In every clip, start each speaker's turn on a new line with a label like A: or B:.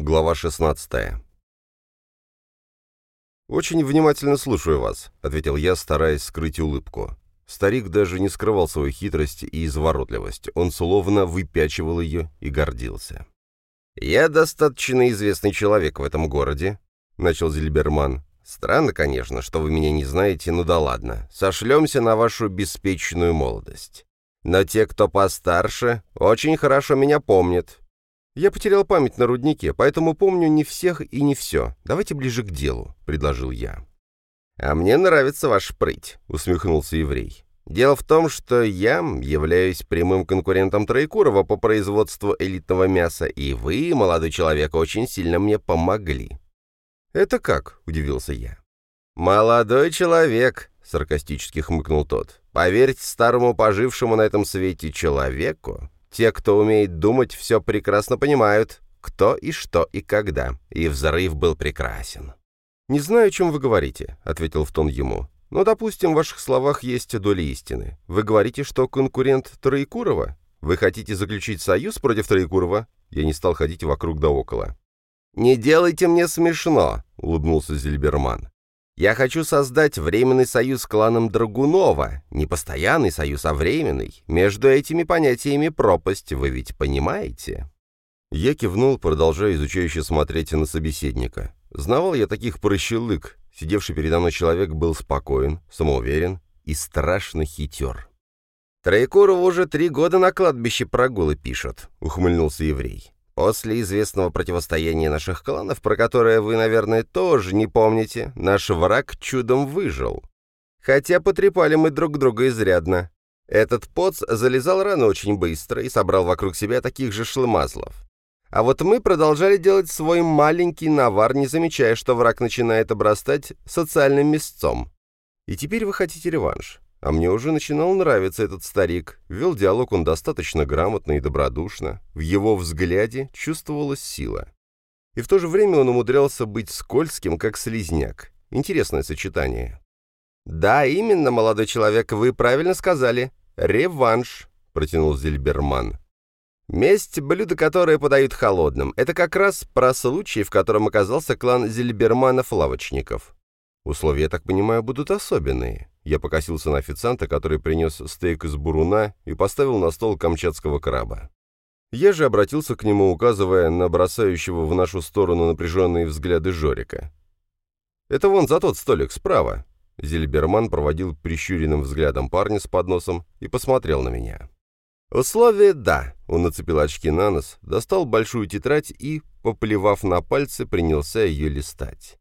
A: Глава 16 «Очень внимательно слушаю вас», — ответил я, стараясь скрыть улыбку. Старик даже не скрывал свою хитрость и изворотливость, он словно выпячивал ее и гордился. «Я достаточно известный человек в этом городе», — начал Зильберман. «Странно, конечно, что вы меня не знаете, ну да ладно. Сошлемся на вашу беспечную молодость. Но те, кто постарше, очень хорошо меня помнят. Я потерял память на руднике, поэтому помню не всех и не все. Давайте ближе к делу», — предложил я. «А мне нравится ваш прыть», — усмехнулся еврей. «Дело в том, что я являюсь прямым конкурентом Троекурова по производству элитного мяса, и вы, молодой человек, очень сильно мне помогли». «Это как?» — удивился я. «Молодой человек», — саркастически хмыкнул тот. «Поверьте старому пожившему на этом свете человеку, те, кто умеет думать, все прекрасно понимают, кто и что и когда, и взрыв был прекрасен. «Не знаю, о чем вы говорите», — ответил в тон ему. «Но, допустим, в ваших словах есть доля истины. Вы говорите, что конкурент Троекурова? Вы хотите заключить союз против Троекурова?» Я не стал ходить вокруг да около. «Не делайте мне смешно», — улыбнулся Зильберман. Я хочу создать временный союз с кланом Драгунова. Не постоянный союз, а временный. Между этими понятиями пропасть, вы ведь понимаете?» Я кивнул, продолжая изучающе смотреть на собеседника. Знавал я таких прощелык. Сидевший передо мной человек был спокоен, самоуверен и страшно хитер. «Троекуров уже три года на кладбище прогулы пишут», — ухмыльнулся еврей. После известного противостояния наших кланов, про которое вы, наверное, тоже не помните, наш враг чудом выжил. Хотя потрепали мы друг друга изрядно. Этот поц залезал рано очень быстро и собрал вокруг себя таких же шлемазлов. А вот мы продолжали делать свой маленький навар, не замечая, что враг начинает обрастать социальным мясцом. И теперь вы хотите реванш. А мне уже начинал нравиться этот старик. Вел диалог он достаточно грамотно и добродушно. В его взгляде чувствовалась сила. И в то же время он умудрялся быть скользким, как слизняк. Интересное сочетание. «Да, именно, молодой человек, вы правильно сказали. Реванш», — протянул Зильберман. «Месть — блюдо, которое подают холодным. Это как раз про случай, в котором оказался клан Зильберманов-лавочников. Условия, так понимаю, будут особенные. Я покосился на официанта, который принес стейк из буруна и поставил на стол камчатского краба. Я же обратился к нему, указывая на бросающего в нашу сторону напряженные взгляды Жорика. «Это вон за тот столик, справа». Зильберман проводил прищуренным взглядом парня с подносом и посмотрел на меня. «Условие — да». Он нацепил очки на нос, достал большую тетрадь и, поплевав на пальцы, принялся ее листать.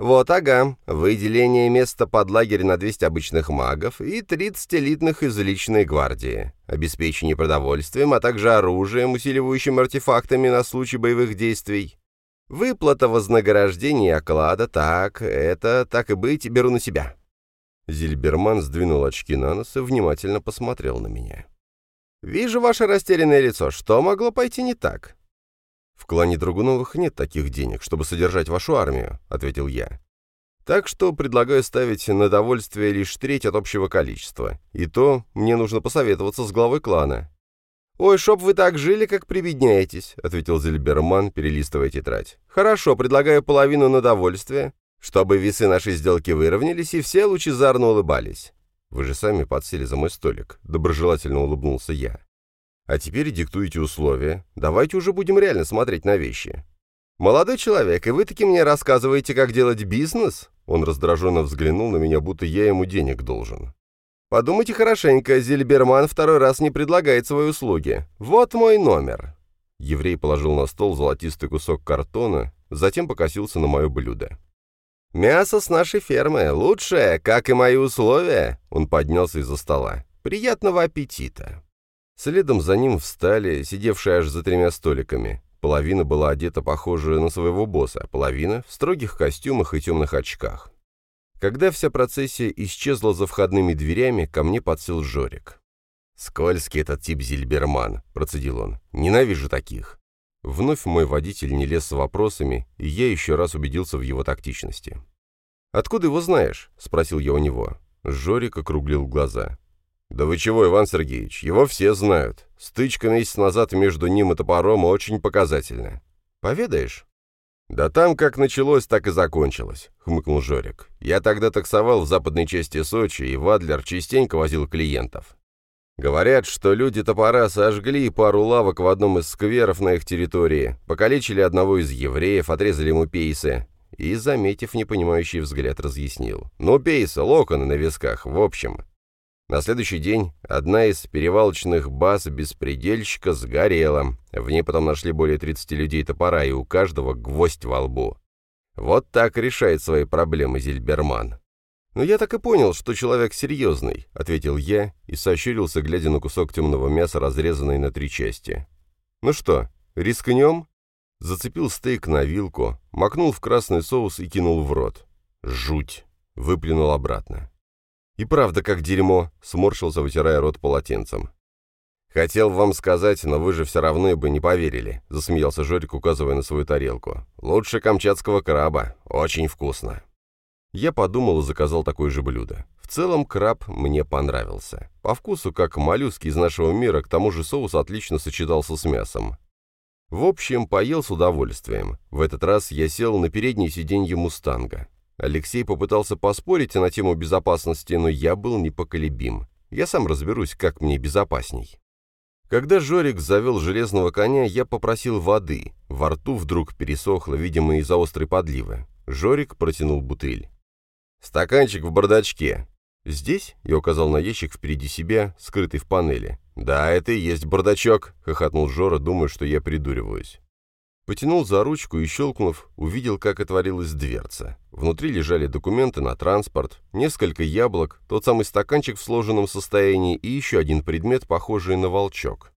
A: «Вот, ага. Выделение места под лагерь на 200 обычных магов и 30 элитных из личной гвардии. Обеспечение продовольствием, а также оружием, усиливающим артефактами на случай боевых действий. Выплата вознаграждения и оклада, так, это, так и быть, беру на себя». Зильберман сдвинул очки на нос и внимательно посмотрел на меня. «Вижу ваше растерянное лицо. Что могло пойти не так?» «В клане Драгуновых нет таких денег, чтобы содержать вашу армию», — ответил я. «Так что предлагаю ставить на довольствие лишь треть от общего количества. И то мне нужно посоветоваться с главой клана». «Ой, чтоб вы так жили, как прибедняетесь», — ответил Зельберман, перелистывая тетрадь. «Хорошо, предлагаю половину на довольствие, чтобы весы нашей сделки выровнялись, и все лучезарно улыбались». «Вы же сами подсели за мой столик», — доброжелательно улыбнулся я. А теперь диктуйте условия. Давайте уже будем реально смотреть на вещи. «Молодой человек, и вы таки мне рассказываете, как делать бизнес?» Он раздраженно взглянул на меня, будто я ему денег должен. «Подумайте хорошенько, Зильберман второй раз не предлагает свои услуги. Вот мой номер». Еврей положил на стол золотистый кусок картона, затем покосился на мое блюдо. «Мясо с нашей фермы. Лучшее, как и мои условия». Он поднялся из-за стола. «Приятного аппетита». Следом за ним встали, сидевшие аж за тремя столиками. Половина была одета похоже на своего босса, половина — в строгих костюмах и темных очках. Когда вся процессия исчезла за входными дверями, ко мне подсел Жорик. «Скользкий этот тип Зильберман», — процедил он. «Ненавижу таких». Вновь мой водитель не лез с вопросами, и я еще раз убедился в его тактичности. «Откуда его знаешь?» — спросил я у него. Жорик округлил глаза. «Да вы чего, Иван Сергеевич, его все знают. Стычка месяц назад между ним и топором очень показательна». Поведаешь?» «Да там как началось, так и закончилось», — хмыкнул Жорик. «Я тогда таксовал в западной части Сочи, и Вадлер частенько возил клиентов. Говорят, что люди топора сожгли пару лавок в одном из скверов на их территории, покалечили одного из евреев, отрезали ему пейсы, и, заметив непонимающий взгляд, разъяснил. «Ну, пейсы, локоны на висках, в общем». На следующий день одна из перевалочных баз беспредельщика сгорела. В ней потом нашли более 30 людей топора, и у каждого гвоздь во лбу. Вот так решает свои проблемы Зильберман. «Ну, я так и понял, что человек серьезный», — ответил я и сощурился, глядя на кусок темного мяса, разрезанный на три части. «Ну что, рискнем?» Зацепил стейк на вилку, макнул в красный соус и кинул в рот. «Жуть!» — выплюнул обратно. «И правда, как дерьмо!» — сморщился, вытирая рот полотенцем. «Хотел вам сказать, но вы же все равно бы не поверили», — засмеялся Жорик, указывая на свою тарелку. «Лучше камчатского краба. Очень вкусно». Я подумал и заказал такое же блюдо. В целом краб мне понравился. По вкусу, как моллюски из нашего мира, к тому же соус отлично сочетался с мясом. В общем, поел с удовольствием. В этот раз я сел на переднее сиденье «Мустанга». Алексей попытался поспорить на тему безопасности, но я был непоколебим. Я сам разберусь, как мне безопасней. Когда Жорик завел железного коня, я попросил воды. Во рту вдруг пересохло, видимо, из-за острой подливы. Жорик протянул бутыль. «Стаканчик в бардачке». «Здесь?» — я указал на ящик впереди себя, скрытый в панели. «Да, это и есть бардачок», — хохотнул Жора, думая, что я придуриваюсь. Потянул за ручку и, щелкнув, увидел, как отворилась дверца. Внутри лежали документы на транспорт, несколько яблок, тот самый стаканчик в сложенном состоянии и еще один предмет, похожий на волчок.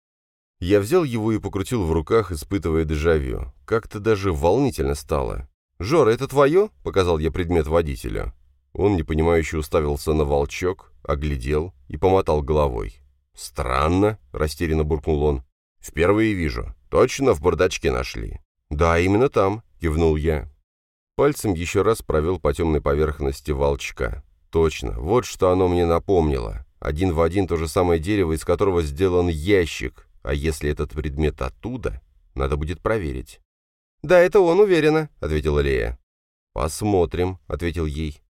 A: Я взял его и покрутил в руках, испытывая дежавю. Как-то даже волнительно стало. «Жора, это твое?» — показал я предмет водителю. Он, непонимающе, уставился на волчок, оглядел и помотал головой. «Странно», — растерянно буркнул он. «Впервые вижу. Точно в бардачке нашли?» «Да, именно там», — кивнул я. Пальцем еще раз провел по темной поверхности волчка. «Точно, вот что оно мне напомнило. Один в один то же самое дерево, из которого сделан ящик. А если этот предмет оттуда, надо будет проверить». «Да, это он, уверенно», — ответила Лея. «Посмотрим», — ответил ей.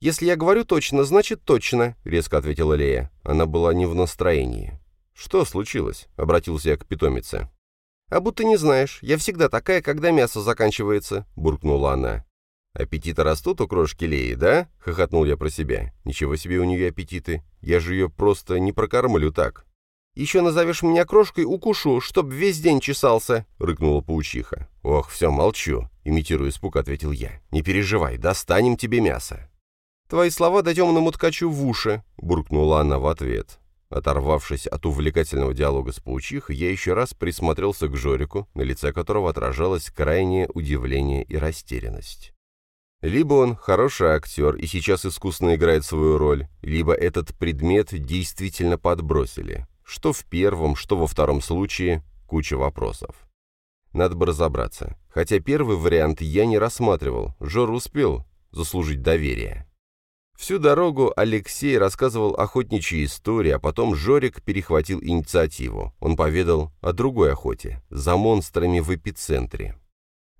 A: «Если я говорю точно, значит точно», — резко ответила Лея. Она была не в настроении. «Что случилось?» — обратился я к питомице. «А будто не знаешь. Я всегда такая, когда мясо заканчивается», — буркнула она. «Аппетиты растут у крошки Леи, да?» — хохотнул я про себя. «Ничего себе у нее аппетиты. Я же ее просто не прокормлю так». «Еще назовешь меня крошкой, укушу, чтоб весь день чесался», — рыкнула паучиха. «Ох, все, молчу», — имитируя испуг, ответил я. «Не переживай, достанем тебе мясо». «Твои слова да темному ткачу в уши», — буркнула она в ответ. Оторвавшись от увлекательного диалога с паучихой, я еще раз присмотрелся к Жорику, на лице которого отражалось крайнее удивление и растерянность. Либо он хороший актер и сейчас искусно играет свою роль, либо этот предмет действительно подбросили. Что в первом, что во втором случае – куча вопросов. Надо бы разобраться. Хотя первый вариант я не рассматривал, Жор успел заслужить доверие. Всю дорогу Алексей рассказывал охотничьи истории, а потом Жорик перехватил инициативу. Он поведал о другой охоте, за монстрами в эпицентре.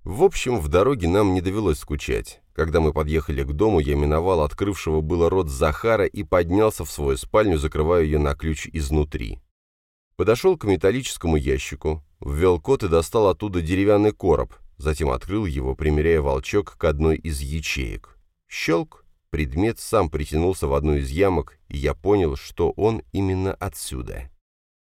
A: В общем, в дороге нам не довелось скучать. Когда мы подъехали к дому, я миновал открывшего было рот Захара и поднялся в свою спальню, закрывая ее на ключ изнутри. Подошел к металлическому ящику, ввел код и достал оттуда деревянный короб, затем открыл его, примеряя волчок к одной из ячеек. Щелк, Предмет сам притянулся в одну из ямок, и я понял, что он именно отсюда.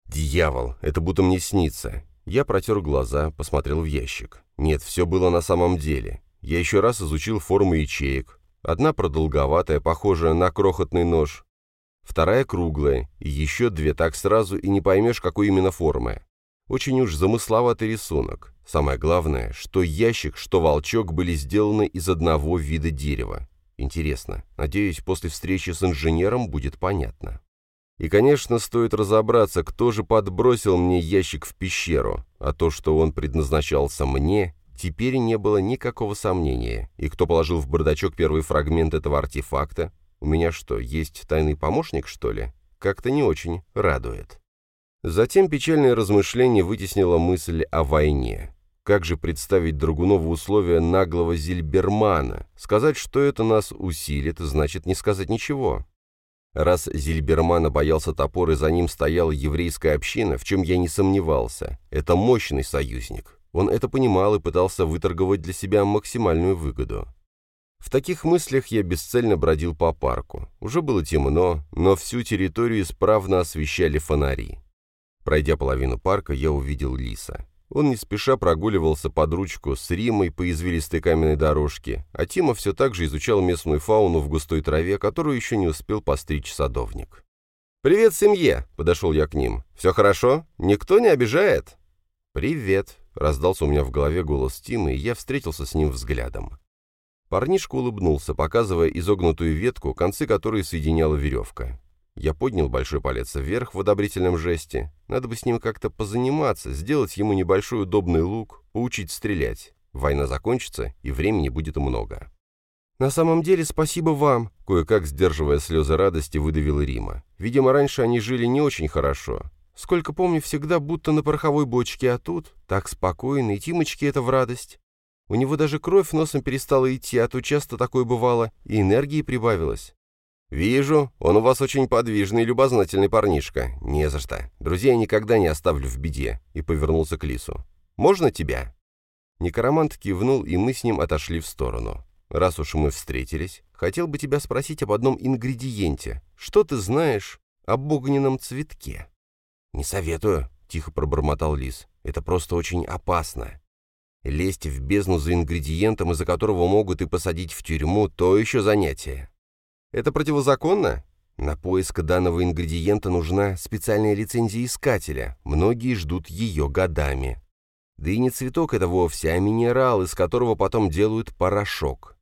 A: «Дьявол, это будто мне снится». Я протер глаза, посмотрел в ящик. Нет, все было на самом деле. Я еще раз изучил форму ячеек. Одна продолговатая, похожая на крохотный нож. Вторая круглая, и еще две так сразу и не поймешь, какой именно формы. Очень уж замысловатый рисунок. Самое главное, что ящик, что волчок были сделаны из одного вида дерева. Интересно. Надеюсь, после встречи с инженером будет понятно. И, конечно, стоит разобраться, кто же подбросил мне ящик в пещеру, а то, что он предназначался мне, теперь не было никакого сомнения. И кто положил в бардачок первый фрагмент этого артефакта? У меня что, есть тайный помощник, что ли? Как-то не очень радует. Затем печальное размышление вытеснило мысль о войне. Как же представить Драгунову условия наглого Зильбермана? Сказать, что это нас усилит, значит не сказать ничего. Раз Зильбермана боялся топор и за ним стояла еврейская община, в чем я не сомневался, это мощный союзник. Он это понимал и пытался выторговать для себя максимальную выгоду. В таких мыслях я бесцельно бродил по парку. Уже было темно, но всю территорию исправно освещали фонари. Пройдя половину парка, я увидел лиса. Он не спеша прогуливался под ручку с Римой по извилистой каменной дорожке, а Тима все так же изучал местную фауну в густой траве, которую еще не успел постричь садовник. «Привет, семье!» — подошел я к ним. «Все хорошо? Никто не обижает?» «Привет!» — раздался у меня в голове голос Тимы, и я встретился с ним взглядом. Парнишка улыбнулся, показывая изогнутую ветку, концы которой соединяла веревка. Я поднял большой палец вверх в одобрительном жесте. Надо бы с ним как-то позаниматься, сделать ему небольшой удобный лук, поучить стрелять. Война закончится, и времени будет много. «На самом деле спасибо вам», — кое-как, сдерживая слезы радости, выдавила Рима. «Видимо, раньше они жили не очень хорошо. Сколько помню, всегда будто на пороховой бочке, а тут так спокойно, и Тимочке это в радость. У него даже кровь носом перестала идти, а то часто такое бывало, и энергии прибавилось. «Вижу, он у вас очень подвижный и любознательный парнишка. Не за что. Друзей никогда не оставлю в беде», и повернулся к Лису. «Можно тебя?» Некромант кивнул, и мы с ним отошли в сторону. «Раз уж мы встретились, хотел бы тебя спросить об одном ингредиенте. Что ты знаешь об огненном цветке?» «Не советую», — тихо пробормотал Лис. «Это просто очень опасно. Лезть в бездну за ингредиентом, из-за которого могут и посадить в тюрьму, то еще занятие. Это противозаконно? На поиск данного ингредиента нужна специальная лицензия искателя. Многие ждут ее годами. Да и не цветок это вовсе, а минерал, из которого потом делают порошок.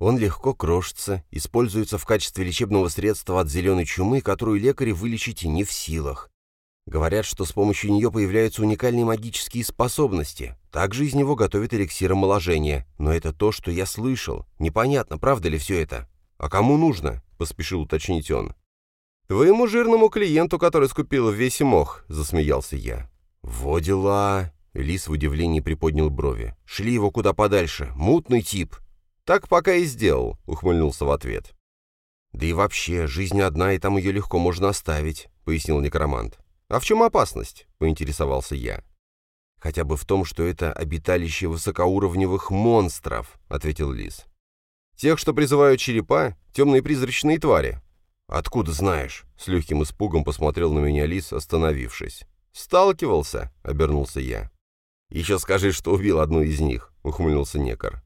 A: Он легко крошится, используется в качестве лечебного средства от зеленой чумы, которую лекари вылечить не в силах. Говорят, что с помощью нее появляются уникальные магические способности. Также из него готовят эликсир омоложения. Но это то, что я слышал. Непонятно, правда ли все это. «А кому нужно?» — поспешил уточнить он. «Твоему жирному клиенту, который скупил весь мох», — засмеялся я. «Во дела!» — Лис в удивлении приподнял брови. «Шли его куда подальше. Мутный тип». «Так пока и сделал», — ухмыльнулся в ответ. «Да и вообще, жизнь одна, и там ее легко можно оставить», — пояснил некромант. «А в чем опасность?» — поинтересовался я. «Хотя бы в том, что это обиталище высокоуровневых монстров», — ответил Лис. Тех, что призывают черепа, темные призрачные твари. Откуда знаешь? С легким испугом посмотрел на меня лис, остановившись. Сталкивался, обернулся я. Еще скажи, что убил одну из них, ухмыльнулся некор.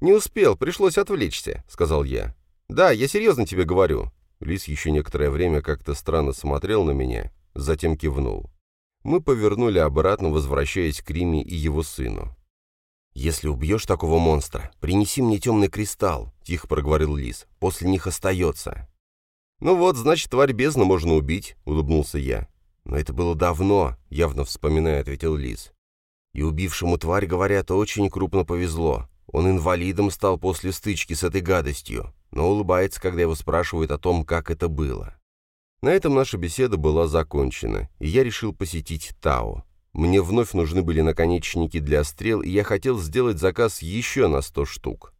A: Не успел, пришлось отвлечься, сказал я. Да, я серьезно тебе говорю. Лис еще некоторое время как-то странно смотрел на меня, затем кивнул. Мы повернули обратно, возвращаясь к Риме и его сыну. «Если убьешь такого монстра, принеси мне темный кристалл», — тихо проговорил Лис. «После них остается». «Ну вот, значит, тварь бездны можно убить», — улыбнулся я. «Но это было давно», — явно вспоминая, ответил Лис. «И убившему тварь, говорят, очень крупно повезло. Он инвалидом стал после стычки с этой гадостью, но улыбается, когда его спрашивают о том, как это было». На этом наша беседа была закончена, и я решил посетить Тао. Мне вновь нужны были наконечники для стрел, и я хотел сделать заказ еще на сто штук.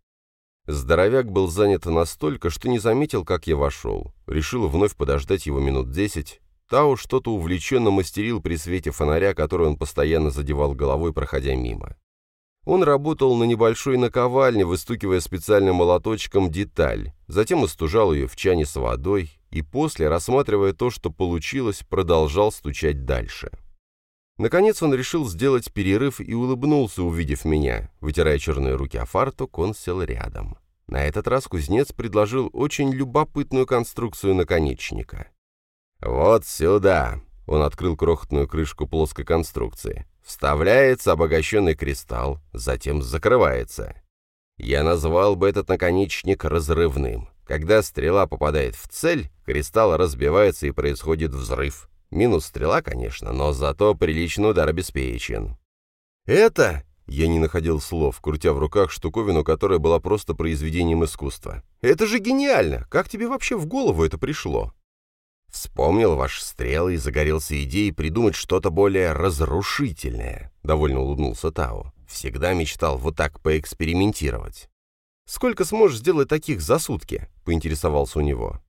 A: Здоровяк был занят настолько, что не заметил, как я вошел. Решил вновь подождать его минут десять. Тао что-то увлеченно мастерил при свете фонаря, который он постоянно задевал головой, проходя мимо. Он работал на небольшой наковальне, выстукивая специальным молоточком деталь, затем остужал ее в чане с водой и после, рассматривая то, что получилось, продолжал стучать дальше. Наконец он решил сделать перерыв и улыбнулся, увидев меня. Вытирая черные руки о фартук, он сел рядом. На этот раз кузнец предложил очень любопытную конструкцию наконечника. «Вот сюда!» — он открыл крохотную крышку плоской конструкции. Вставляется обогащенный кристалл, затем закрывается. Я назвал бы этот наконечник разрывным. Когда стрела попадает в цель, кристалл разбивается и происходит взрыв. Минус стрела, конечно, но зато приличный удар обеспечен. «Это...» — я не находил слов, крутя в руках штуковину, которая была просто произведением искусства. «Это же гениально! Как тебе вообще в голову это пришло?» «Вспомнил ваши стрелы и загорелся идеей придумать что-то более разрушительное», — довольно улыбнулся Тао. Всегда мечтал вот так поэкспериментировать. «Сколько сможешь сделать таких за сутки?» — поинтересовался у него.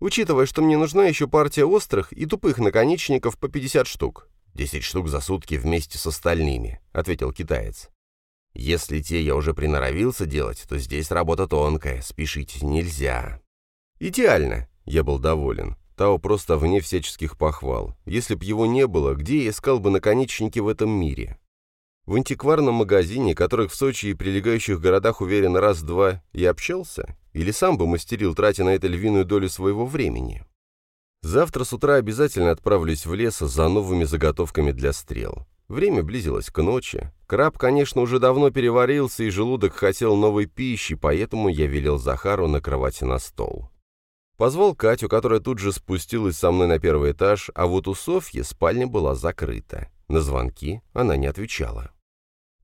A: «Учитывая, что мне нужна еще партия острых и тупых наконечников по 50 штук». «Десять штук за сутки вместе с остальными», — ответил китаец. «Если те я уже приноровился делать, то здесь работа тонкая, спешить нельзя». «Идеально!» — я был доволен. Тао просто вне всяческих похвал. Если б его не было, где я искал бы наконечники в этом мире? В антикварном магазине, которых в Сочи и прилегающих городах уверен раз-два, и общался? Или сам бы мастерил, тратя на это львиную долю своего времени? Завтра с утра обязательно отправлюсь в лес за новыми заготовками для стрел. Время близилось к ночи. Краб, конечно, уже давно переварился, и желудок хотел новой пищи, поэтому я велел Захару накрывать на стол. Позвал Катю, которая тут же спустилась со мной на первый этаж, а вот у Софьи спальня была закрыта. На звонки она не отвечала.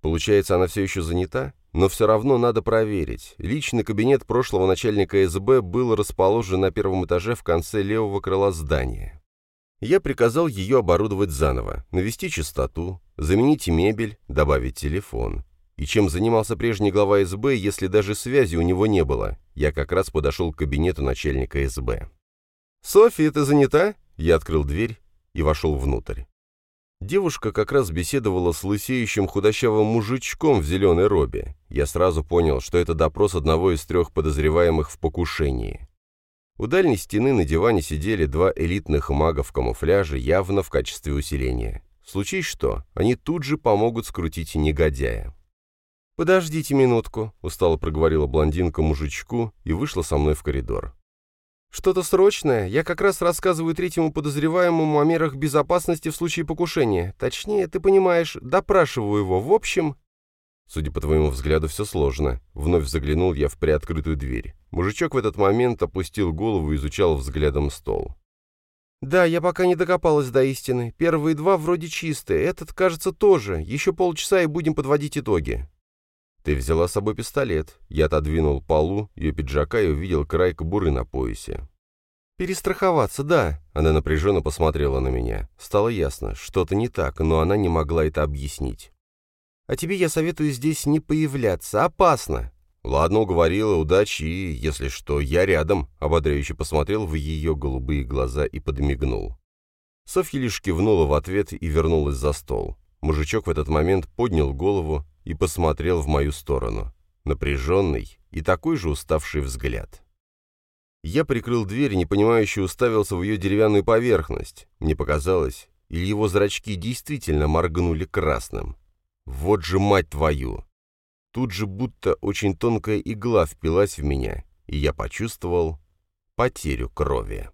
A: Получается, она все еще занята? Но все равно надо проверить. Личный кабинет прошлого начальника СБ был расположен на первом этаже в конце левого крыла здания. Я приказал ее оборудовать заново, навести чистоту, заменить мебель, добавить телефон. И чем занимался прежний глава СБ, если даже связи у него не было? Я как раз подошел к кабинету начальника СБ. «Софья, ты занята?» Я открыл дверь и вошел внутрь. Девушка как раз беседовала с лысеющим худощавым мужичком в зеленой робе. Я сразу понял, что это допрос одного из трех подозреваемых в покушении. У дальней стены на диване сидели два элитных мага в камуфляже, явно в качестве усиления. Случись что, они тут же помогут скрутить негодяя. «Подождите минутку», — устало проговорила блондинка мужичку и вышла со мной в коридор. «Что-то срочное. Я как раз рассказываю третьему подозреваемому о мерах безопасности в случае покушения. Точнее, ты понимаешь, допрашиваю его. В общем...» «Судя по твоему взгляду, все сложно». Вновь заглянул я в приоткрытую дверь. Мужичок в этот момент опустил голову и изучал взглядом стол. «Да, я пока не докопалась до истины. Первые два вроде чистые, этот, кажется, тоже. Еще полчаса и будем подводить итоги». «Ты взяла с собой пистолет». Я отодвинул полу ее пиджака и увидел край кобуры на поясе. «Перестраховаться, да». Она напряженно посмотрела на меня. Стало ясно, что-то не так, но она не могла это объяснить. «А тебе я советую здесь не появляться. Опасно». «Ладно, уговорила, удачи, и, если что, я рядом», — ободряюще посмотрел в ее голубые глаза и подмигнул. Софья лишь кивнула в ответ и вернулась за стол. Мужичок в этот момент поднял голову и посмотрел в мою сторону. Напряженный и такой же уставший взгляд. Я прикрыл дверь, непонимающе уставился в ее деревянную поверхность. Мне показалось, или его зрачки действительно моргнули красным. Вот же мать твою! Тут же будто очень тонкая игла впилась в меня, и я почувствовал потерю крови.